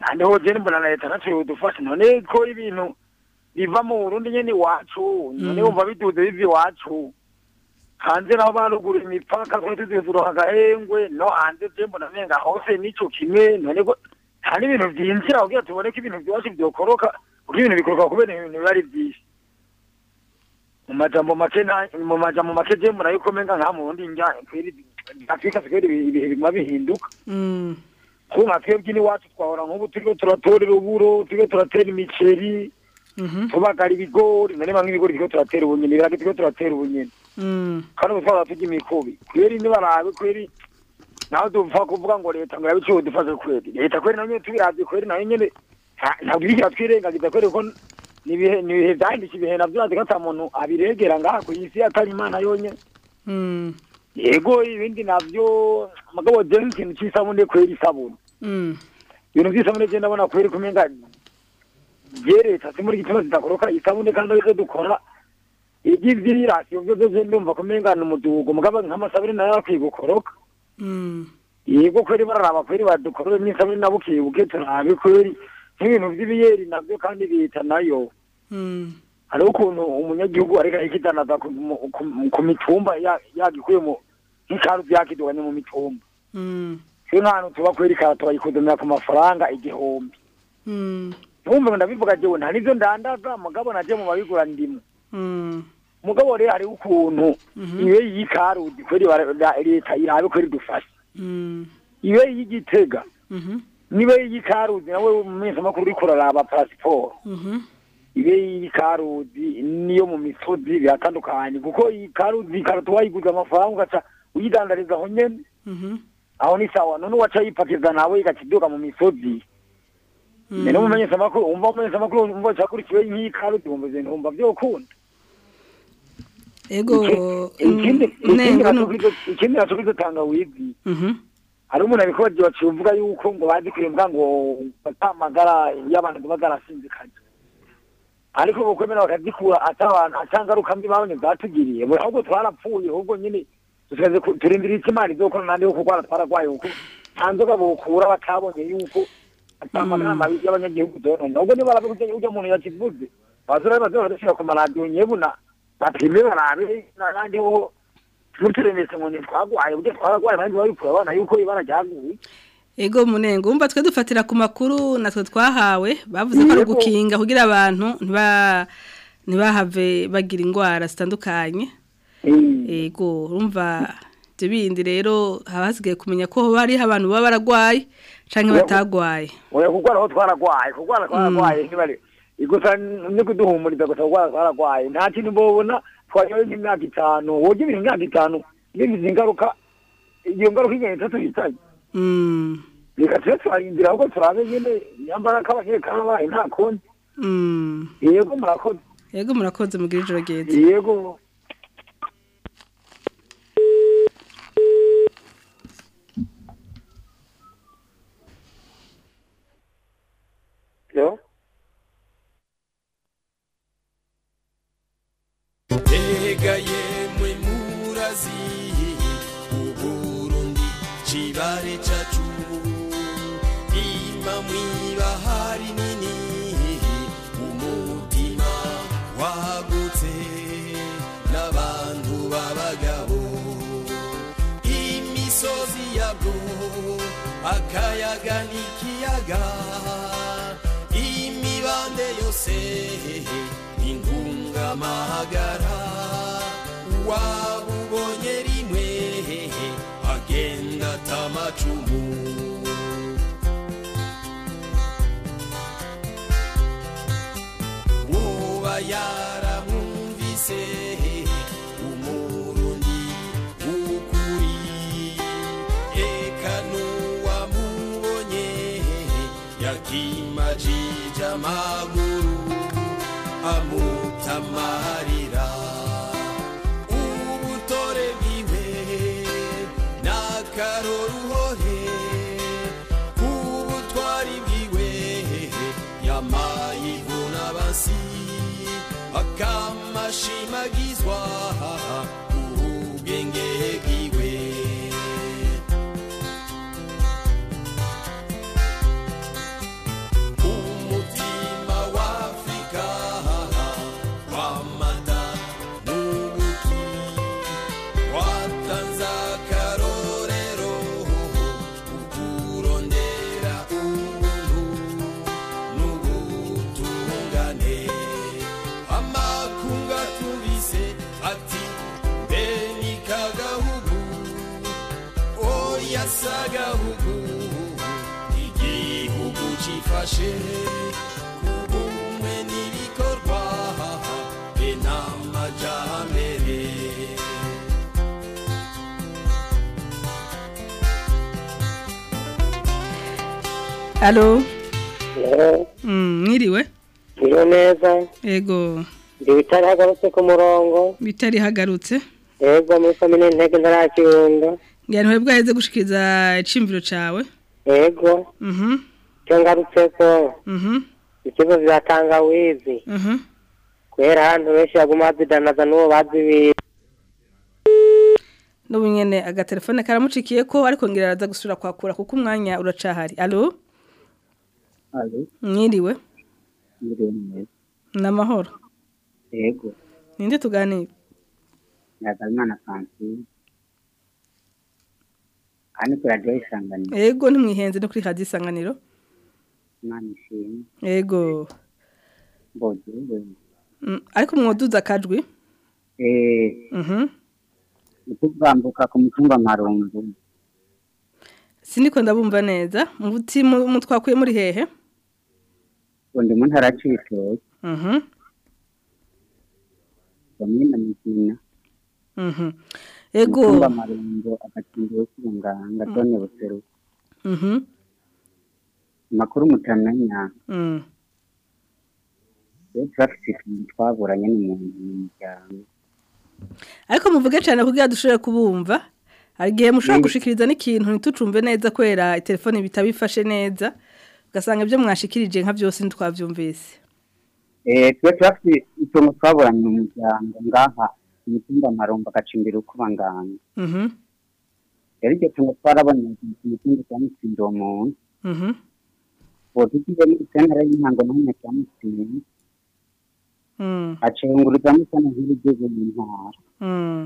Mm. nandeho je mbona na leta naco yodufasha none ko ibintu biva mu burundi nyene iwacu none Mm. wumva biduze biva iwacu hanze naho barugura imipaka twari tuziye turonka agahengwe no hanze je mbona menga hose nico kimwe none ko nta n'ibintu vyinjira kugira tubone ko ibintu vyacu vyokoroka kuko ibintu bikoroka kubera ibintu biba ari vyinshi mu majambo make mu majambo make je mbona yuko menga nka mu burundi njya kweri afurika kweri ibihe biguma bihinduka Mm. Kuba twebwe n'iwacu twahora nk'ubu turiko turatorera uburo turiko turatera imiceri Mhm. tubagara ibigori none bamwe ibigori turiko turatera ubunyene ibirage turiko turatera ubunyene Mm. kandi ubu twaba turya imikubi kweri nibarabe kweri naho dupfa kuvuga ngo leta ngo yabe ico dufashe kweri leta kweri na yo nyene tubiravye kweri na yo nyene nta- ntabwo iriko iratwirengagiza kweri ko nibihe nibihe vyahindutse ibihe navyo urazi ko ata muntu abiregera ngaha kw'isi atari imana yonyene Mm. Yego ibindi navyo mugabo je nk'ikintu c'isabune kweri isabune Mm. ibintu by'isabune je ndabona kweri kumenga je leta si muri gituma zidakoroka isabune kandi ari zo dukora ivy'ivyirasiyo vyo vyose ndumva kumenga ni umudugo mugabo nk'amasabune na yo akwiye gukoroka Mm. yego kweri bararaba kweri badukorere n'isabune nabo ukibuke turabe kweri nk'ibintu by'ibiyeri na byo kandi leta na yo Mm. hariho ukuntu umunyagihugu ariko arikidanaza ku, mitumba ya- yagikuye mu nk'ikaruzi yakiduganye mu mitumba Mm. siyo nk'ahantu tuba kweri ikarato bayikuzanira ku mafaranga igihumbi Mm. ntumve ngo ndabivuga jewe nta n'ivyo ndandaza mugabo naje mu babigura ndimo Mm. mugabo rero hariho ukuntu Mhm. ibe y'ikaruzi la- leta irabe kweri dufashe Mm. ibe y'igitega Mhm. nibe y'ikaruzi nawe mu minsi makuru uriko uraraba pasiporo Mhm. ibe y'ikaruzi niyo mu misozi biratandukanye kuko ikaruzi ikarato wayiguze amafaranga ugaca uyidandariza aho nyene. Mhm. aho ni sawa. None waca yipakiza nawe igakiduka mu misozi. Rero umumenyesha amakuru umva umumenyesha amakuru umva cakurikiwe nk'ikaruzi wumva ivyo ntumva vyokunda. Ego ikindi mm, ikindi nengo naco no- kwizo ikindi naco kwizo tangawizi. Mhm. hari umuntu abikobaje bacivuga yuko ngo bazi kwembwa ngo batamagara y'abantu bagarasinzikanye ariko bokwemera bakazikura atabantu atangaruka mbi babonye zatugiriye. Buri ahubwo twarapfuye ahubwo nyine turindira iki imana izokora nandi yo kurwara twaragwaye kuko nta nzoga bokura batabonye yuko atamagara mabi y'abanyagihugu zonona ahubwo niba barabe kurya urya muntu yakivuze bazora bazora badashira ku maradiyo nyebuna bapime barabe nandi ho muturemetse ngo ntitwagwaye burya twaragwaye abandi babikura abana yuko ibara ryaguye Ego munengo umva twe dufatira ku makuru natwe twahawe bavuze ko ari gukinga kugira abantu ntiba ntibahave bagira indwara zitandukanye. Ego urumva ibyo bindi rero haba hasigaye kumenya ko hariho abantu baba baragwaye canke Yego. batagwaye. oya kurwara aho twaragwaye kurwara twaragwaye ntibari igusa ni kuduhumuriza gusa kurwara twaragwaye nta kintu mbobona twayoye nk'imyaka itanu woga ibintu imyaka itanu bigize ingaruka iyo ngaruka ingene itatu yitaye Mm. reka tube turarindira ahubwo turabe nyene nyambara k'abanyene kabaye nta kundi Mm. yego murakoze Ego murakoze mugira ijoro ryiza. yego Yo? Ega yemwe murazi Uburundi cibare cacu Ima mwibahari nini Umutima wagutse N'abantu b'abagabo Imisozi yabwo Akayaga n'ikiyaga Imibande yose intungamahagara wabubonye rimwe agenda atamacumu woba yaramwumvise amaguru amutamarira ubutore bwiwe n'akaroruhore ubutwari bwiwe yamayivuna basi akamashimagizwa Allo Yo, Mm, mwiriwe neza Ego ndi bitari hagarutse ku murongo bitari hagarutse. Yego muri komine ntege ntarakirundo ngene webwe heze gushikiriza icimviro cawe yego Mhm. Cyo ngarutseko Mhm. Ikibazo bya tangawizi. Mhm. Kubera ahantu benshi baguma bazidanaza n'uwo bazibiye Nubu nyene agatelefone karamucikiye ko ariko ngira araza gusura kwakura kuko umwanya uracahari. Alo, mwiriwe neza. n'amahoro Yego, ninde tuganira Nyagarimana Francine. Kandi kuri radiyo isanganiro. ego ntimwihenze no kuri radiyo isanganiro Imana ishimwe. ego Mboze. Mm, ariko mwoduza akajwi Eh, Mhm. ukuvambuka ku mutumba marungu. siniko ndabumva neza muti mutwakuye muri hehe Undi mu ntara y'Ibitoke. Mhm. Komine Mugina. Mhm. ego Mutumba marungu agacimbiro k'ubunganga zone buseruko. Mhm. Amakuru mutamenya. Mm. Rero turafite ikintu twaburanye n'umuntu mu muryango. ariko muvuge cyane kugira dushobore kubumva hari igihe mushobora gushikiriza n'ikintu ntitucumve neza kubera telefone bitabifashe neza ugasanga ibyo mwashikirije nka byose ntitwabyumvise Eh, twe turafite itongo twaburanye mu muryango ngaha umutumba marungu agacimbiro k'ubunganga. Mhm. rero iryo tungo twarabonye umutungo cyamutsinda uwo muntu Mhm. uwo tugiye muri sentare y'intango n'umwe cyamutsinda Mm. acenguruzamo isano nkuru igihugu y'intara Mm.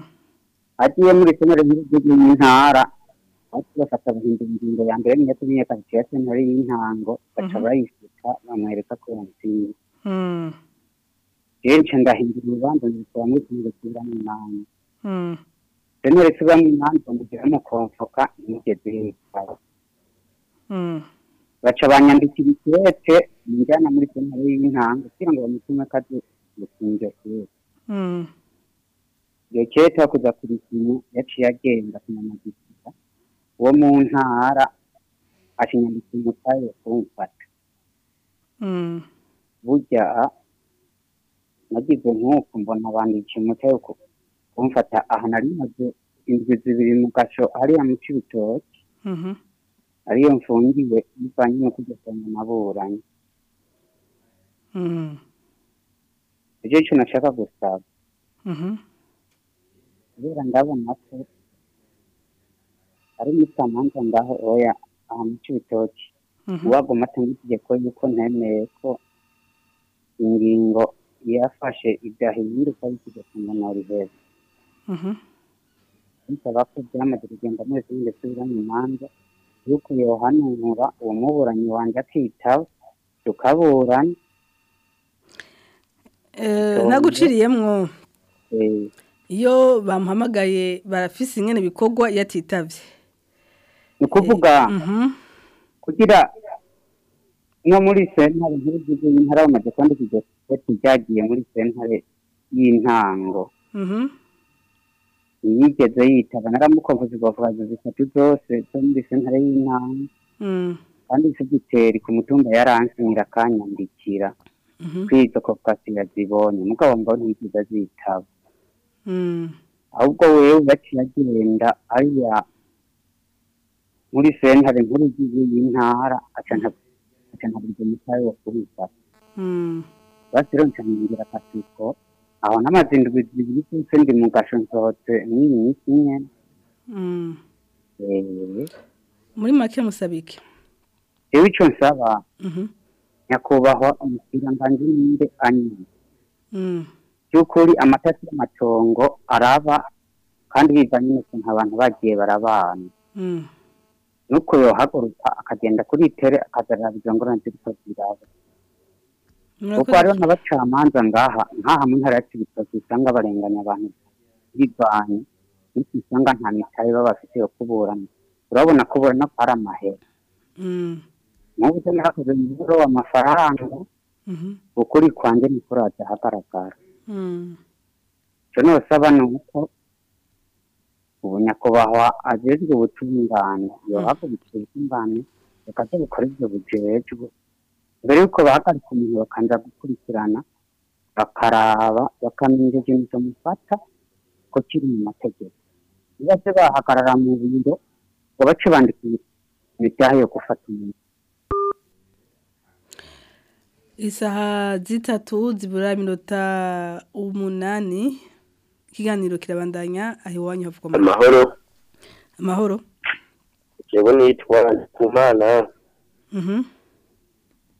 agiye muri sentare nkuru igihugu y'intara bati bafata bahindura ingingo ya mbere niyo tumenyekanisha ya sentare y'intango baca bayisuka bamwereka ko rero nce ndahindura urubanza nzikora muri tungo tubiramo imanza Mm. sentare tubiramo imanza mugiramo konfoka ntigeze yitaba baca banyandikira ikete njyana muri sentare y'intango kugira ngo bamutume kazi gusinja kure iyo kete hakuza kurisimu yaciye agenda kunyamagikira uwo mu ntara akinyandika umutayo kumfata Mm. burya nagize nk'uku mbona bandika umutayo kumfata aha nari maze indwi zibiri mu gasho hariya mu cibitoki Mhm. ariyo mfungiwe bivanye no kugesanga naburanye Mm. ivyo ico nashaka gusaba Mhm. kubera ndabona ko ari umucamanza ngaho oya aha mu cibitoki Mhm. uwagoma atanga itegeko yuko ntemeye ko ingingo yafashe idahinduka y'itegeko ngo noriheza Mhm. bisaba ko byamaze kugenda mwese binde subira mu manza yuko yohanura uwo muburanyi wanje akitaba tukaburana. Eh, naguciriyemwo eh, iyo bamuhamagaye barafise ingene bikorwa yatitavye. Ni ukuvuga Mhm. kugira nko muri sentare nkuru z'igihugu y'intara bamaze kwandika iryo koti ryagiye muri sentare y'intango ntiyigeze yitaba naramukovuze bavuga zitatu zose zo muri sentare y'intango Mm. kandi segiteri ku mutumba yaransinyira akanyandikira Mhm. kwizo kopasi yazibonye mugabo ngo ntiyigeze azitaba Mm. ahubwo wewe baciye agenda ariya muri sentare nkuru y'intara aca ntabwo umutahe wo kubifata Mm. basi rero ncangira akasiko aho n'amaze indwi zibiri zose ndi mu gasho nsohotse mw'iyi minsi nyene Mm. Eh, muri make musabike jewe ico nsaba Mhm. nyakubahwa umushikiranganji ninde anyuma Mm. by'ukuri amatasi y'amatongo araba kandi bivanye n'ukuntu abantu bagiye barabana Mm. Nuko yohaguruka akagenda kuri tere akazaraba izo ngorane ziriko ziraba kuko hariho n'abacamanza ngaha nk'aha mu ntara ya cibitoki usanga barenganya abantu bivanye n'iki usanga nta mitahe baba bafite yo kuburana urabona ko ubona ko ari amahera nk'ubu se narakoze umuburo w'amafaranga ukuri kwanje niko hagaragara Mm. ico nosaba ni uko ubu nyakubahwa ajejwe ubutungane yohagurukira ubutungane bakaza bukora ivyo bujejwe. Mbere yuko bahagarika umuntu bakanza gukurikirana bakaraba bakamenya ikintu mufata ko kiri mu mategeko. Niba se bahagarara mu biro ngo bace bandika imitahe yo gufata umuntu. Isaha zitatu zibura iminota umunani. Ikiganiro kirabandanya aho iwanyu havugwa amahoro amahoro jewe nitwa kumana Mhm.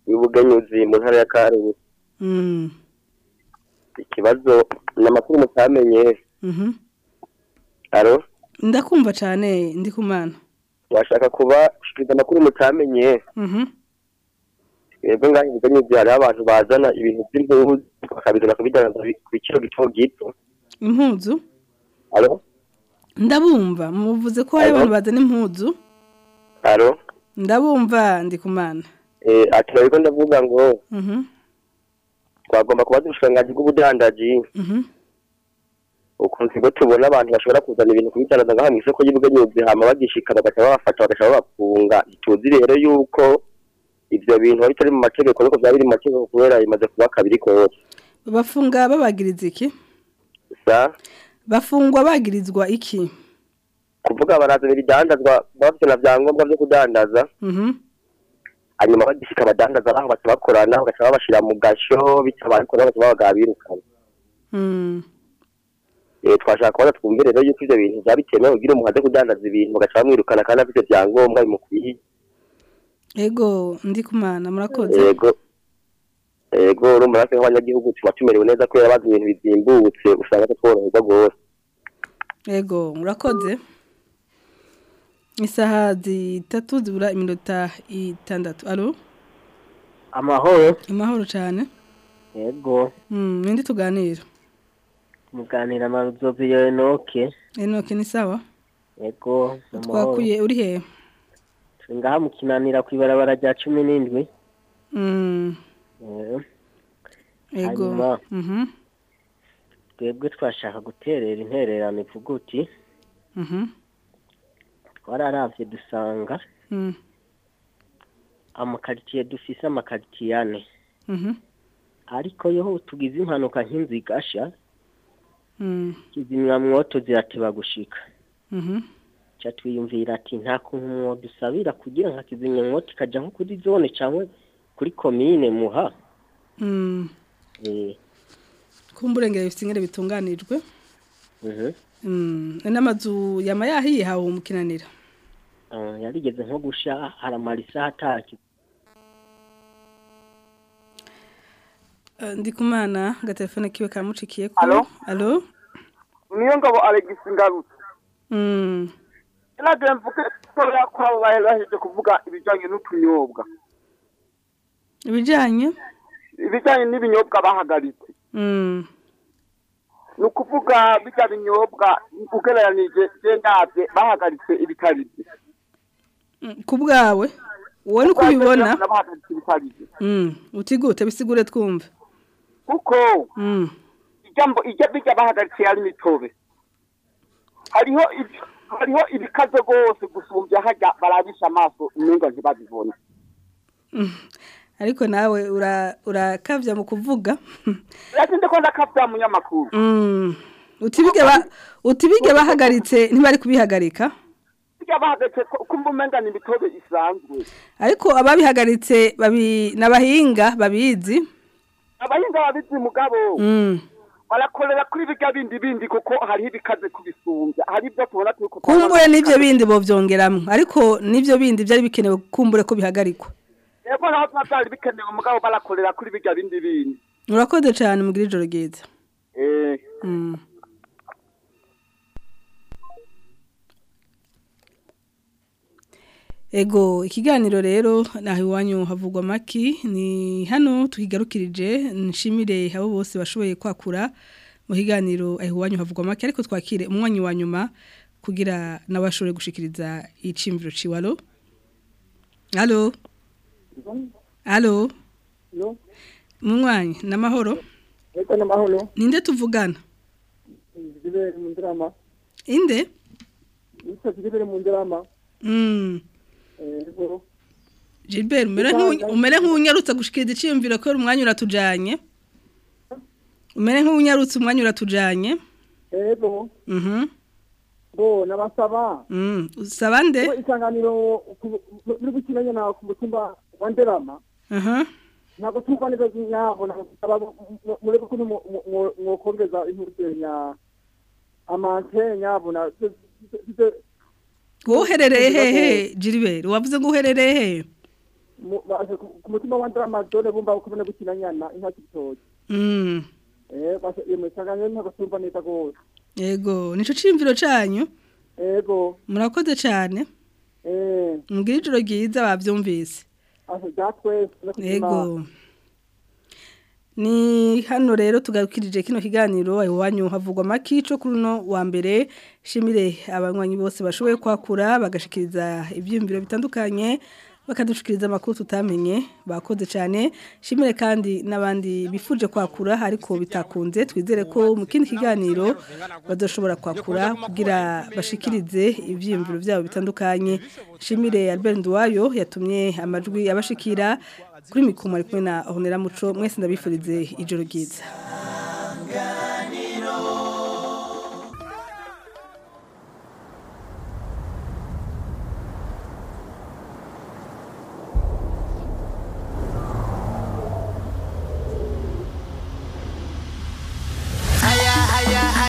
y'ubugenyuzi mu ntara ya karusi Mm. ikibazo ni amakuru mutamenye Mhm. aro Ndakumva cyane ndi kumana. washaka kuba gushikiriza amakuru mutamenye Mhm. yebwe ngaho ubugenyuzi hariho abantu bazana ibintu by'impuzu bakabizana kubidandaza ku biciro gito gito Impuzu? Ndabumva muvuze ko hari abantu bazana impuzu. Ndabumva ndi kumana. eh ati nabwo ndavuga ngo Mhm. twagomba kubaza ubushikiranganji bw'ubudandaji Mhm. ukuntu ngo tubona abantu bashobora kuzana ibintu kubidandaza ngaha mu isoko y'ubugenyuzi hama bagishika bagaca babafata bagaca babafunga ntituzi rero yuko ivyo bintu bitari mu mategeko ariko vyaba biri mu mategeko kubera bimaze kuba kabiri kose Bafunga babagiriza iki? Sa Bafungwa bagirizwa iki? kuvuga barazana ibidandazwa bafite na vyangombwa vyo kudandaza Mhm. hanyuma bagishika abadandaza baho baca bakorana bagaca babashira mu gasho bitabaye ko bagaca babaga birukana Mm. Eh, twashaka kubona twumve rero yuko ivyo bintu bitemewe kugira umuntu aze kudandaza ibintu bagaca bamwirukana kandi afite vyangombwa bimukwiye Ego ndi kumana murakoze. yego yego urumva natwe nk'abanyagihugu tuba tumerewe neza kubera bazi ibintu bizimbutse usanga tutworoherwa rwose Ego murakoze. Isaha zitatu zibura iminota itandatu. Alo? amahoro Amahoro cyane. yego Mm, nindi tuganira. muganira amazoviyo enoke Enoke ni sawa? yego Twakuye uri he? turi ngaha mu kinanira ku ibarabara rya cumi n'indwi Mm, Eh. Hanyuma. Mhm. twebwe twashaka guterera intererano ivuga uti Mhm. twararavye dusanga Mm. amakaritsiye dufise amakaritsiye ane Mhm. ariko yo tugize impanuka nk'inzu igasha Mm. kizimyamwoto zirateba gushika Mhm. twiyumvira ati nta kuntu mwodusabira kugira nka kizimyamwoto ikaja nko kuri zone cyangwa kuri komine muha Mm. eh Kumburengera bifite ingere bitunganijwe. mhm Mm. N'amazu yama yahiye hawo mukinanira. Ah, yarigeze nko gusha haramara isaha ataki ga telefone kiwe kamucikiye ko. Alo? allo niyo ngabo Alex Ngarutse Mm. nagiye mvuge ko yakora kwa bahe baheje kuvuga ibijyanye n'utunyobwa Ibijanye? ibijyanye n'ibinyobwa bahagaritse Mm. ni ukuvuga bijya binyobwa ugereranije ndabye bahagaritse ibitaribye Mm, Ku bwawe? Wowe nuko ubibona? Utigute bisigure twumve. kuko Mm. ijambo ijya bijya bahagaritse yari imitobe hariho hariho ibikaze rwose gusumbya hajya barabisha amaso inyunga ntibabibone. Ariko nawe ura urakavya mu kuvuga. yatinde ko ndakabya munyamakuru Mm. Utibige ba utibige bahagaritse ntibari kubihagarika. bijya bahagaritse ko- kumva umenga ni imitobe isanzwe Ariko ababihagaritse babi nabahinga babizi. abahinga babizi mugabo Mm. barakorera kuri bijya bindi bindi kuko hariho ibikaze kubisumbya hari ibyo tubona turi kuko Kumbure nivyo bindi bovyongeramwe ariko nivyo bindi byari bikenewe kumbure ko bihagarikwa. Yego naho tuba byari bikenewe mugabo barakorera kuri bijya bindi bindi Urakoze cyane mugira ijoro ryiza. eh Mm. Ego ikiganiro rero naho iwanyu havugwa maki ni hano tukigarukirije nshimire abo bose bashoboye kwakura mu kiganiro aho iwanyu havugwa maki ariko twakire umwanya wa nyuma kugira nabashobore gushikiriza icimviro ciwalo Allo Allo No, Munywanyi namahoro eko n'amahoro. Ninde tuvugana? Mu. Inde? Yitwa zibere mu ndirama. Mm Ego. Gilbert umere nk'u- umere nk'unyarutse gushikiriza iciyumviro ko umwanya uratujanye? Umere nk'unyarutse umwanya uratujanye? Ego. mhm. Bo nabasaba. mm usaba nde? Isanganiro muri gukimenya na ku mutumba. Wa ndirama. aha Ntabwo tumva neza nabasaba muri ko mwokongeza impurusenya amante nyabo na wowe uherereye hehe Gilbert wavuze ngo uherereye hehe ku mutima wa Ndamadone bumva uko bene gukina nyana inka Mm. eh base yemwe sanganye ntabwo tumva neza gose Yego, nico cimviro canyu. Yego. Murakoze cyane. Eh. Mbwira ijoro ryiza bavyumvise. Yego. Ni hano rero tugarukirije kino kiganiro iwanyu havugwa makico kuri no wa mbere shimire abanywanyi bose bashoboye kwakura bagashikiriza ibyumviro bitandukanye bakadushikiriza amakuru tutamenye bakoze cyane. Shimire kandi n'abandi bifuje kwakura ariko bitakunze. Twizere ko mu kindi kiganiro badoshobora kwakura kugira bashikirize ibyiyumviro byabo bitandukanye. Shimire Albert Nduwayo yatumye amajwi abashikira kuri mikoma ari kumwe na Honera Muco mwese ndabifurize ijoro ryiza.